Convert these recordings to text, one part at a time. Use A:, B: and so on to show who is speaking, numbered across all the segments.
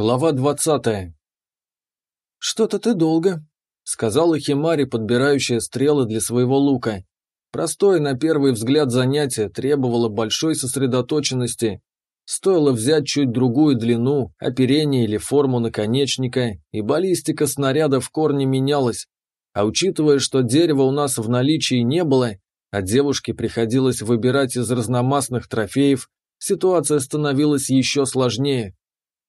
A: Глава двадцатая. «Что-то ты долго», — сказала Химари, подбирающая стрелы для своего лука. Простое на первый взгляд занятие требовало большой сосредоточенности. Стоило взять чуть другую длину, оперение или форму наконечника, и баллистика снаряда в корне менялась. А учитывая, что дерева у нас в наличии не было, а девушке приходилось выбирать из разномастных трофеев, ситуация становилась еще сложнее.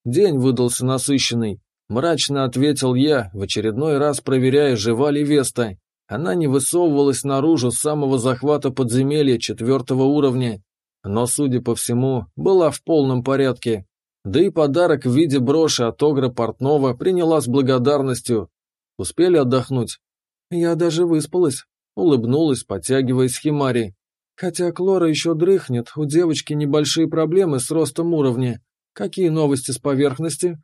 A: День выдался насыщенный. Мрачно ответил я, в очередной раз проверяя, жива ли Веста. Она не высовывалась наружу с самого захвата подземелья четвертого уровня, но, судя по всему, была в полном порядке. Да и подарок в виде броши от Огра Портнова приняла с благодарностью. Успели отдохнуть? Я даже выспалась, улыбнулась, подтягиваясь Химари. Хотя Клора еще дрыхнет, у девочки небольшие проблемы с ростом уровня. Какие новости с поверхности?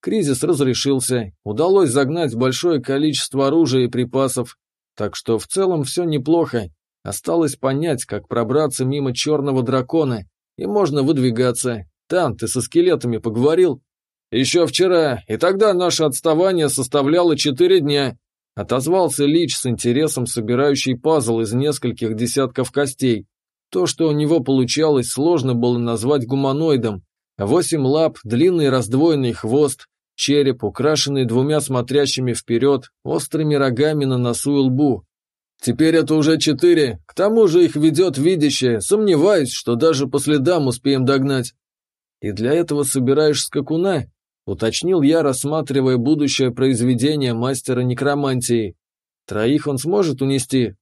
A: Кризис разрешился, удалось загнать большое количество оружия и припасов, так что в целом все неплохо. Осталось понять, как пробраться мимо черного дракона, и можно выдвигаться. Тан, ты со скелетами поговорил? Еще вчера, и тогда наше отставание составляло четыре дня. Отозвался Лич с интересом, собирающий пазл из нескольких десятков костей. То, что у него получалось, сложно было назвать гуманоидом, Восемь лап, длинный раздвоенный хвост, череп, украшенный двумя смотрящими вперед, острыми рогами на носу и лбу. Теперь это уже четыре, к тому же их ведет видящее, сомневаюсь, что даже по следам успеем догнать. И для этого собираешь скакуна? Уточнил я, рассматривая будущее произведение мастера некромантии. Троих он сможет унести?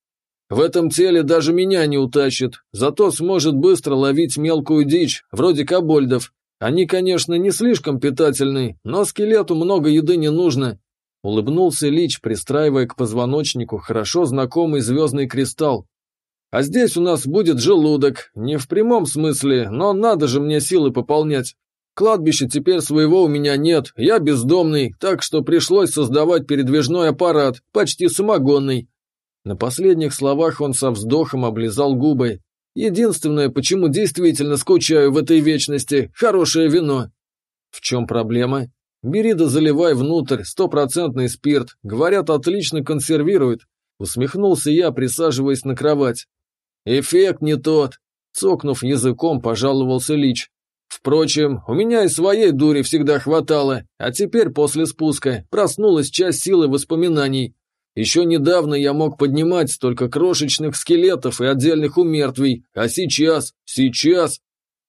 A: В этом теле даже меня не утащит, зато сможет быстро ловить мелкую дичь, вроде кобольдов, они, конечно, не слишком питательны, но скелету много еды не нужно. Улыбнулся Лич, пристраивая к позвоночнику хорошо знакомый звездный кристалл. А здесь у нас будет желудок, не в прямом смысле, но надо же мне силы пополнять. Кладбища теперь своего у меня нет, я бездомный, так что пришлось создавать передвижной аппарат, почти самогонный. На последних словах он со вздохом облизал губы. Единственное, почему действительно скучаю в этой вечности – хорошее вино. В чем проблема? Бери да заливай внутрь, стопроцентный спирт. Говорят, отлично консервирует. Усмехнулся я, присаживаясь на кровать. Эффект не тот. Цокнув языком, пожаловался Лич. Впрочем, у меня и своей дури всегда хватало, а теперь после спуска проснулась часть силы воспоминаний. Еще недавно я мог поднимать только крошечных скелетов и отдельных умертвий, а сейчас, сейчас...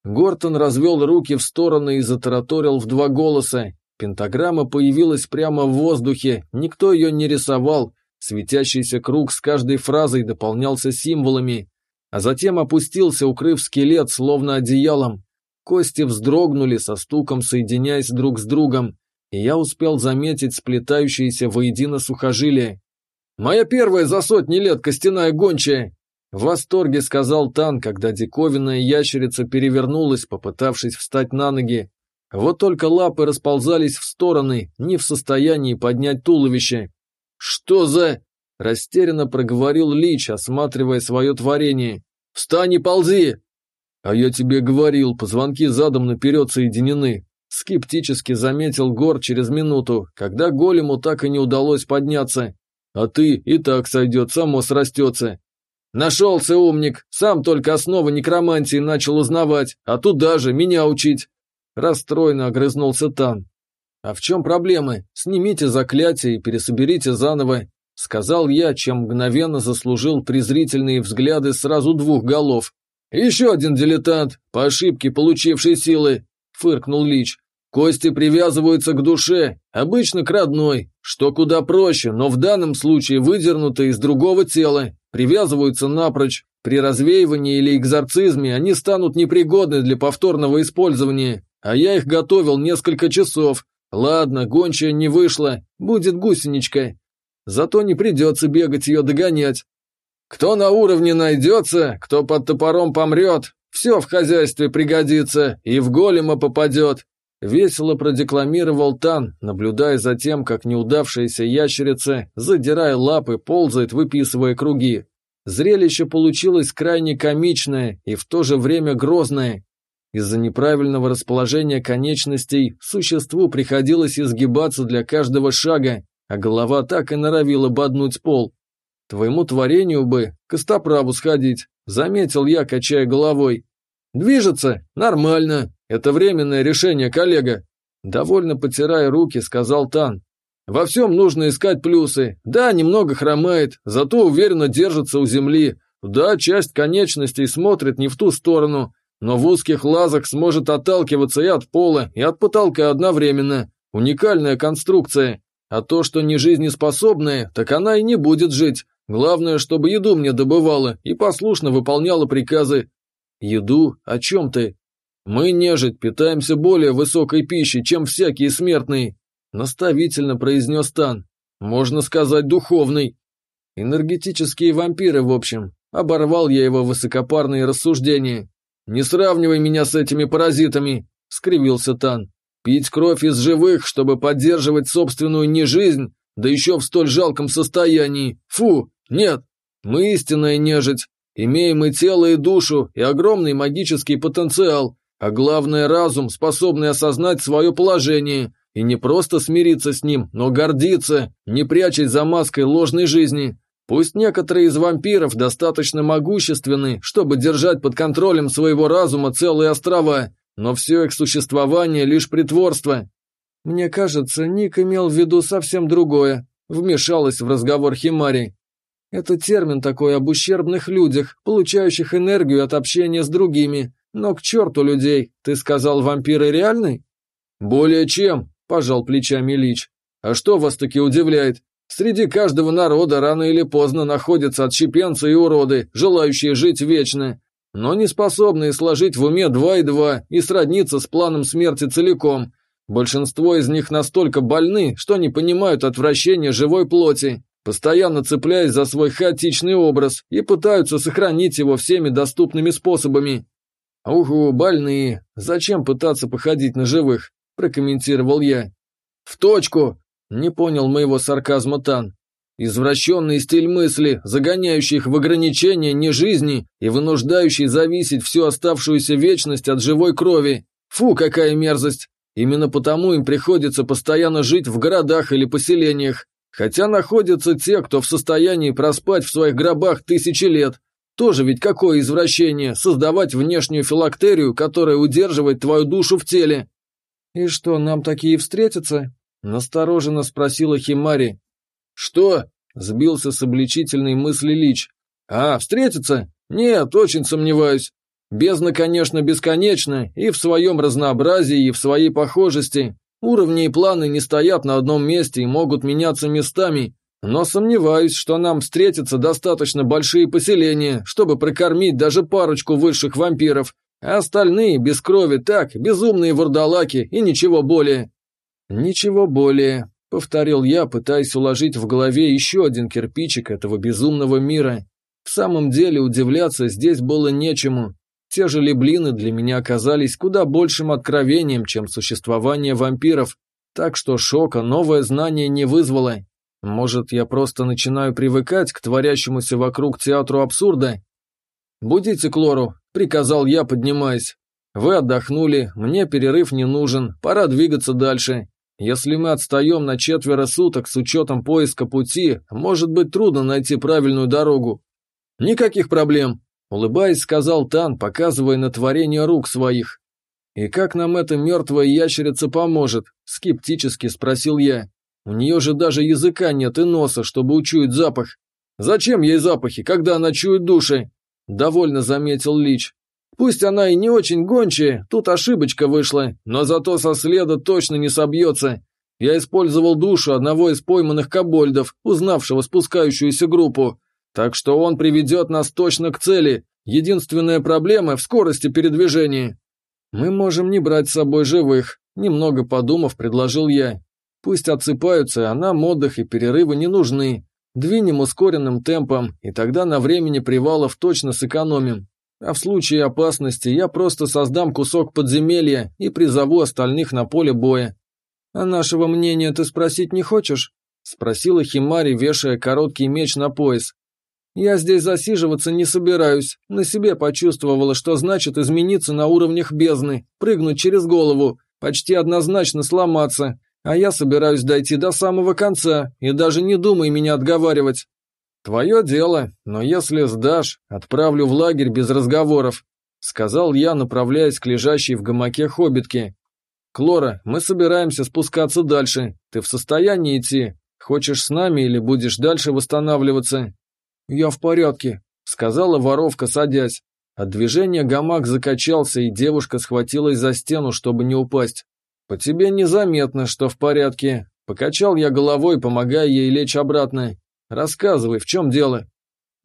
A: Гортон развел руки в стороны и затараторил в два голоса. Пентаграмма появилась прямо в воздухе, никто ее не рисовал. Светящийся круг с каждой фразой дополнялся символами, а затем опустился, укрыв скелет словно одеялом. Кости вздрогнули со стуком, соединяясь друг с другом, и я успел заметить сплетающиеся воедино сухожилия. «Моя первая за сотни лет костяная гончая!» В восторге сказал Тан, когда диковинная ящерица перевернулась, попытавшись встать на ноги. Вот только лапы расползались в стороны, не в состоянии поднять туловище. «Что за...» – растерянно проговорил Лич, осматривая свое творение. «Встань и ползи!» «А я тебе говорил, позвонки задом наперед соединены», – скептически заметил Гор через минуту, когда голему так и не удалось подняться. А ты и так сойдет, само срастется. Нашелся умник, сам только основы некромантии начал узнавать, а туда же меня учить. Расстроенно огрызнулся Тан. А в чем проблемы? Снимите заклятие и пересоберите заново, сказал я, чем мгновенно заслужил презрительные взгляды сразу двух голов. Еще один дилетант, по ошибке получивший силы, фыркнул Лич. Кости привязываются к душе, обычно к родной, что куда проще, но в данном случае выдернуты из другого тела, привязываются напрочь. При развеивании или экзорцизме они станут непригодны для повторного использования, а я их готовил несколько часов. Ладно, гончая не вышла, будет гусеничка. Зато не придется бегать ее догонять. Кто на уровне найдется, кто под топором помрет, все в хозяйстве пригодится и в голема попадет. Весело продекламировал Тан, наблюдая за тем, как неудавшаяся ящерица, задирая лапы, ползает, выписывая круги. Зрелище получилось крайне комичное и в то же время грозное. Из-за неправильного расположения конечностей существу приходилось изгибаться для каждого шага, а голова так и норовила боднуть пол. Твоему творению бы костоправу сходить, заметил я, качая головой. Движется? Нормально. Это временное решение, коллега. Довольно потирая руки, сказал Тан. Во всем нужно искать плюсы. Да, немного хромает, зато уверенно держится у земли. Да, часть конечностей смотрит не в ту сторону, но в узких лазах сможет отталкиваться и от пола, и от потолка одновременно. Уникальная конструкция. А то, что не жизнеспособная, так она и не будет жить. Главное, чтобы еду мне добывала и послушно выполняла приказы. Еду? О чем ты? Мы, нежить, питаемся более высокой пищей, чем всякие смертные. Наставительно произнес Тан. Можно сказать, духовный. Энергетические вампиры, в общем. Оборвал я его высокопарные рассуждения. «Не сравнивай меня с этими паразитами!» — скривился Тан. «Пить кровь из живых, чтобы поддерживать собственную нежизнь, да еще в столь жалком состоянии. Фу! Нет! Мы истинная нежить. Имеем и тело, и душу, и огромный магический потенциал, а главное разум, способный осознать свое положение, и не просто смириться с ним, но гордиться, не прячась за маской ложной жизни. Пусть некоторые из вампиров достаточно могущественны, чтобы держать под контролем своего разума целые острова, но все их существование лишь притворство. Мне кажется, Ник имел в виду совсем другое, вмешалась в разговор Химари. Это термин такой об ущербных людях, получающих энергию от общения с другими. Но к черту людей, ты сказал, вампиры реальны? Более чем, пожал плечами Лич. А что вас таки удивляет? Среди каждого народа рано или поздно находятся отщепенцы и уроды, желающие жить вечно, но не способные сложить в уме два и два и сродниться с планом смерти целиком. Большинство из них настолько больны, что не понимают отвращения живой плоти, постоянно цепляясь за свой хаотичный образ и пытаются сохранить его всеми доступными способами. «Угу, больные. Зачем пытаться походить на живых?» – прокомментировал я. «В точку!» Не понял моего сарказма Тан. Извращенный стиль мысли, загоняющий их в ограничения не жизни и вынуждающий зависеть всю оставшуюся вечность от живой крови. Фу, какая мерзость! Именно потому им приходится постоянно жить в городах или поселениях. Хотя находятся те, кто в состоянии проспать в своих гробах тысячи лет. Тоже ведь какое извращение создавать внешнюю филактерию, которая удерживает твою душу в теле. И что, нам такие встретятся? Настороженно спросила Химари. «Что?» – сбился с обличительной мысли Лич. «А, встретиться? Нет, очень сомневаюсь. Бездна, конечно, бесконечна, и в своем разнообразии, и в своей похожести. Уровни и планы не стоят на одном месте и могут меняться местами, но сомневаюсь, что нам встретятся достаточно большие поселения, чтобы прокормить даже парочку высших вампиров, а остальные без крови так, безумные вурдалаки и ничего более. «Ничего более», — повторил я, пытаясь уложить в голове еще один кирпичик этого безумного мира. В самом деле удивляться здесь было нечему. Те же леблины для меня оказались куда большим откровением, чем существование вампиров, так что шока новое знание не вызвало. Может, я просто начинаю привыкать к творящемуся вокруг театру абсурда? «Будите Клору», — приказал я, поднимаясь. «Вы отдохнули, мне перерыв не нужен, пора двигаться дальше. Если мы отстаем на четверо суток с учетом поиска пути, может быть трудно найти правильную дорогу. Никаких проблем, улыбаясь, сказал Тан, показывая на творение рук своих. И как нам эта мертвая ящерица поможет? Скептически спросил я. У нее же даже языка нет и носа, чтобы учуять запах. Зачем ей запахи, когда она чует души? Довольно заметил Лич. Пусть она и не очень гончая, тут ошибочка вышла, но зато со следа точно не собьется. Я использовал душу одного из пойманных кобольдов, узнавшего спускающуюся группу. Так что он приведет нас точно к цели. Единственная проблема в скорости передвижения. Мы можем не брать с собой живых, немного подумав, предложил я. Пусть отсыпаются, а нам отдых и перерывы не нужны. Двинем ускоренным темпом, и тогда на времени привалов точно сэкономим. А в случае опасности я просто создам кусок подземелья и призову остальных на поле боя. А нашего мнения ты спросить не хочешь? Спросила Химари, вешая короткий меч на пояс. Я здесь засиживаться не собираюсь. На себе почувствовала, что значит измениться на уровнях бездны, прыгнуть через голову, почти однозначно сломаться. А я собираюсь дойти до самого конца, и даже не думай меня отговаривать. Твое дело, но если сдашь, отправлю в лагерь без разговоров, сказал я, направляясь к лежащей в гамаке хоббитке. Клора, мы собираемся спускаться дальше. Ты в состоянии идти? Хочешь с нами или будешь дальше восстанавливаться? Я в порядке, сказала воровка, садясь. От движения гамак закачался, и девушка схватилась за стену, чтобы не упасть. «По тебе незаметно, что в порядке». Покачал я головой, помогая ей лечь обратно. «Рассказывай, в чем дело?»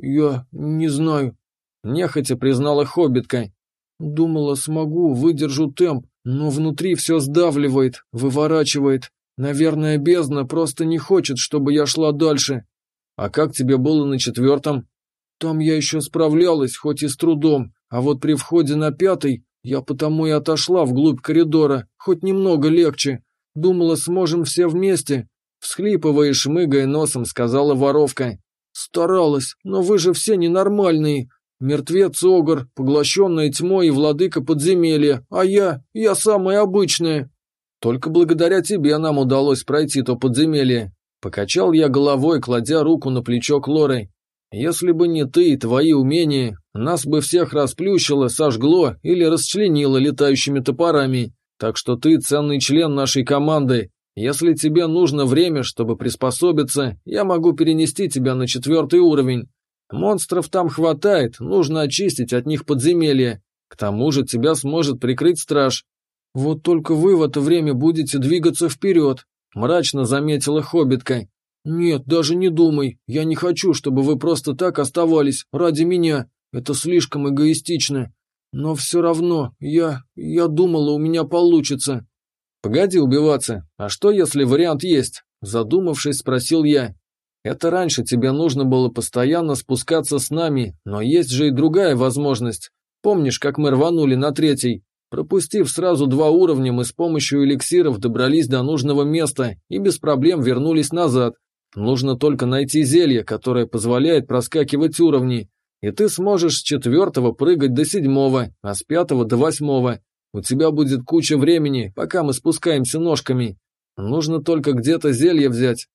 A: «Я не знаю», — нехотя признала хоббитка. «Думала, смогу, выдержу темп, но внутри все сдавливает, выворачивает. Наверное, бездна просто не хочет, чтобы я шла дальше». «А как тебе было на четвертом?» «Там я еще справлялась, хоть и с трудом, а вот при входе на пятый я потому и отошла вглубь коридора, хоть немного легче. Думала, сможем все вместе. Всхлипывая и шмыгая носом, сказала воровка. Старалась, но вы же все ненормальные. Мертвец Огр, поглощенная тьмой и владыка подземелья, а я, я самая обычная. Только благодаря тебе нам удалось пройти то подземелье. Покачал я головой, кладя руку на плечо Клоры. Если бы не ты и твои умения, нас бы всех расплющило, сожгло или расчленило летающими топорами. Так что ты ценный член нашей команды. Если тебе нужно время, чтобы приспособиться, я могу перенести тебя на четвертый уровень. Монстров там хватает, нужно очистить от них подземелье. К тому же тебя сможет прикрыть страж. Вот только вы в это время будете двигаться вперед, мрачно заметила хоббитка. «Нет, даже не думай. Я не хочу, чтобы вы просто так оставались, ради меня. Это слишком эгоистично. Но все равно, я... я думала, у меня получится». «Погоди убиваться. А что, если вариант есть?» Задумавшись, спросил я. «Это раньше тебе нужно было постоянно спускаться с нами, но есть же и другая возможность. Помнишь, как мы рванули на третий? Пропустив сразу два уровня, мы с помощью эликсиров добрались до нужного места и без проблем вернулись назад. Нужно только найти зелье, которое позволяет проскакивать уровни, и ты сможешь с четвертого прыгать до седьмого, а с пятого до восьмого. У тебя будет куча времени, пока мы спускаемся ножками. Нужно только где-то зелье взять.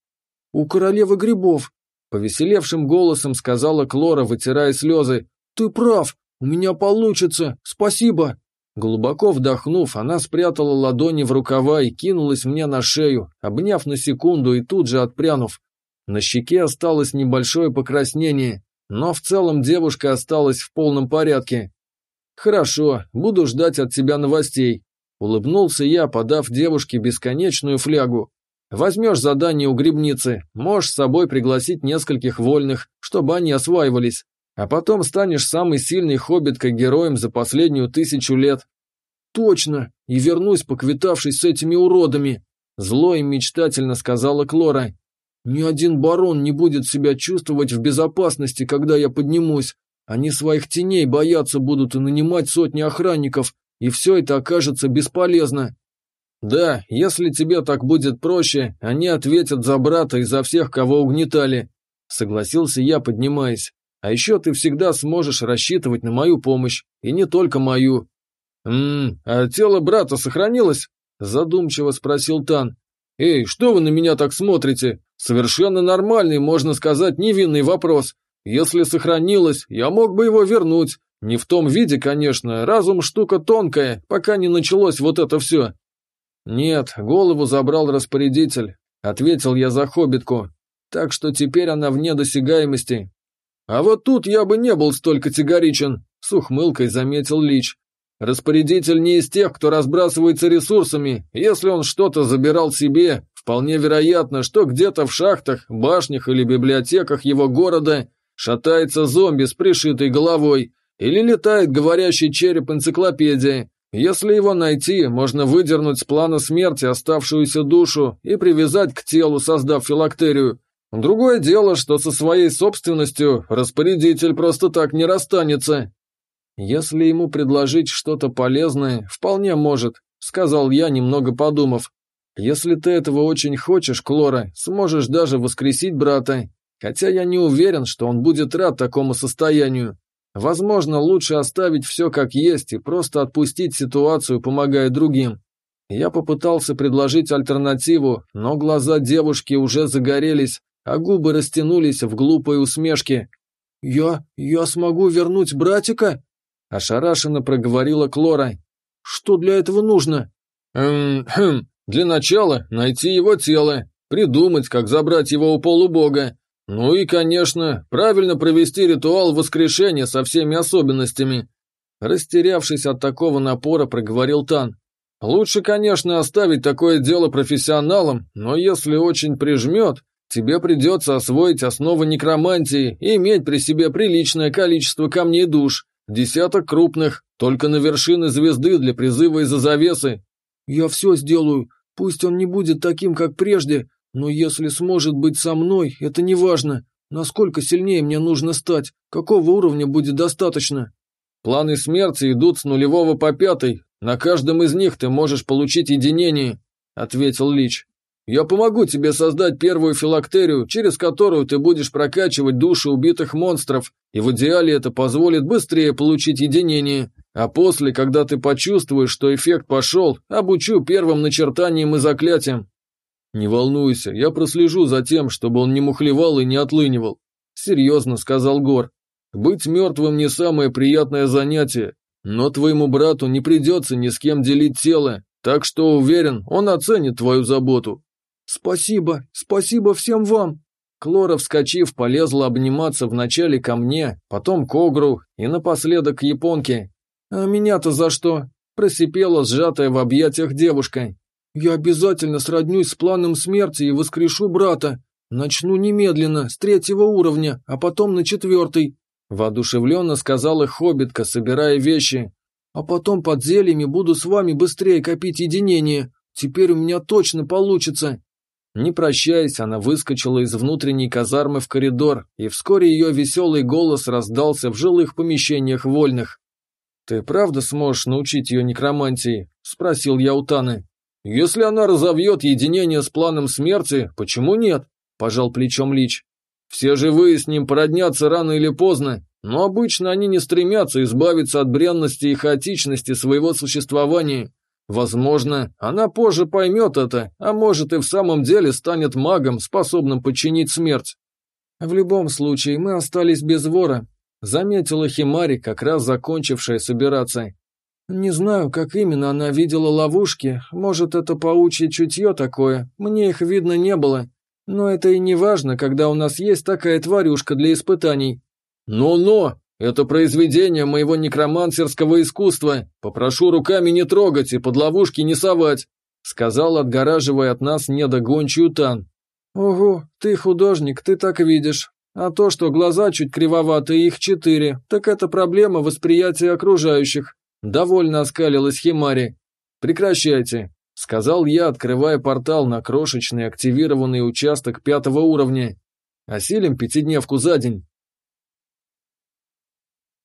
A: У королевы грибов, повеселевшим голосом сказала Клора, вытирая слезы. Ты прав, у меня получится, спасибо. Глубоко вдохнув, она спрятала ладони в рукава и кинулась мне на шею, обняв на секунду и тут же отпрянув. На щеке осталось небольшое покраснение, но в целом девушка осталась в полном порядке. «Хорошо, буду ждать от тебя новостей», — улыбнулся я, подав девушке бесконечную флягу. «Возьмешь задание у грибницы, можешь с собой пригласить нескольких вольных, чтобы они осваивались, а потом станешь самой сильной хоббиткой-героем за последнюю тысячу лет». «Точно, и вернусь, поквитавшись с этими уродами», — зло и мечтательно сказала Клора. Ни один барон не будет себя чувствовать в безопасности, когда я поднимусь. Они своих теней бояться будут и нанимать сотни охранников, и все это окажется бесполезно. Да, если тебе так будет проще, они ответят за брата и за всех, кого угнетали. Согласился я, поднимаясь. А еще ты всегда сможешь рассчитывать на мою помощь, и не только мою. «Ммм, а тело брата сохранилось?» Задумчиво спросил Тан. «Эй, что вы на меня так смотрите? Совершенно нормальный, можно сказать, невинный вопрос. Если сохранилось, я мог бы его вернуть. Не в том виде, конечно, разум штука тонкая, пока не началось вот это все». «Нет, голову забрал распорядитель», — ответил я за хоббитку. «Так что теперь она вне досягаемости». «А вот тут я бы не был столь категоричен», — с ухмылкой заметил Лич. «Распорядитель не из тех, кто разбрасывается ресурсами. Если он что-то забирал себе, Вполне вероятно, что где-то в шахтах, башнях или библиотеках его города шатается зомби с пришитой головой или летает говорящий череп энциклопедии. Если его найти, можно выдернуть с плана смерти оставшуюся душу и привязать к телу, создав филактерию. Другое дело, что со своей собственностью распорядитель просто так не расстанется. Если ему предложить что-то полезное, вполне может, сказал я, немного подумав. Если ты этого очень хочешь, Клора, сможешь даже воскресить брата. Хотя я не уверен, что он будет рад такому состоянию. Возможно, лучше оставить все как есть и просто отпустить ситуацию, помогая другим. Я попытался предложить альтернативу, но глаза девушки уже загорелись, а губы растянулись в глупой усмешке. «Я... я смогу вернуть братика?» Ошарашенно проговорила Клора. «Что для этого нужно?» «Эм, хм, для начала найти его тело, придумать, как забрать его у полубога. Ну и, конечно, правильно провести ритуал воскрешения со всеми особенностями». Растерявшись от такого напора, проговорил Тан. «Лучше, конечно, оставить такое дело профессионалам, но если очень прижмет, тебе придется освоить основы некромантии и иметь при себе приличное количество камней душ, десяток крупных, только на вершины звезды для призыва из-за завесы». «Я все сделаю, пусть он не будет таким, как прежде, но если сможет быть со мной, это не важно. Насколько сильнее мне нужно стать, какого уровня будет достаточно?» «Планы смерти идут с нулевого по пятый. На каждом из них ты можешь получить единение», — ответил Лич. «Я помогу тебе создать первую филактерию, через которую ты будешь прокачивать души убитых монстров, и в идеале это позволит быстрее получить единение. А после, когда ты почувствуешь, что эффект пошел, обучу первым начертанием и заклятием. «Не волнуйся, я прослежу за тем, чтобы он не мухлевал и не отлынивал», — серьезно сказал Гор. «Быть мертвым не самое приятное занятие, но твоему брату не придется ни с кем делить тело, так что, уверен, он оценит твою заботу». «Спасибо, спасибо всем вам!» Клора, вскочив, полезла обниматься вначале ко мне, потом к Огру и напоследок к японке. «А меня-то за что?» – просипела сжатая в объятиях девушка. «Я обязательно сроднюсь с планом смерти и воскрешу брата. Начну немедленно, с третьего уровня, а потом на четвертый», – воодушевленно сказала Хоббитка, собирая вещи. «А потом под зельями буду с вами быстрее копить единение. Теперь у меня точно получится». Не прощаясь, она выскочила из внутренней казармы в коридор, и вскоре ее веселый голос раздался в жилых помещениях вольных. «Ты правда сможешь научить ее некромантии?» – спросил я у Таны. «Если она разовьет единение с планом смерти, почему нет?» – пожал плечом Лич. «Все живые с ним породнятся рано или поздно, но обычно они не стремятся избавиться от бренности и хаотичности своего существования. Возможно, она позже поймет это, а может и в самом деле станет магом, способным подчинить смерть. В любом случае, мы остались без вора, заметила Химари, как раз закончившая собираться. Не знаю, как именно она видела ловушки, может, это паучье чутье такое, мне их видно не было. Но это и не важно, когда у нас есть такая тварюшка для испытаний. «Но-но! Это произведение моего некромансерского искусства. Попрошу руками не трогать и под ловушки не совать», сказал, отгораживая от нас недогончую Тан. «Ого, ты художник, ты так видишь. А то, что глаза чуть кривоватые, их четыре, так это проблема восприятия окружающих. Довольно оскалилась Химари. «Прекращайте», — сказал я, открывая портал на крошечный активированный участок пятого уровня. «Осилим пятидневку за день».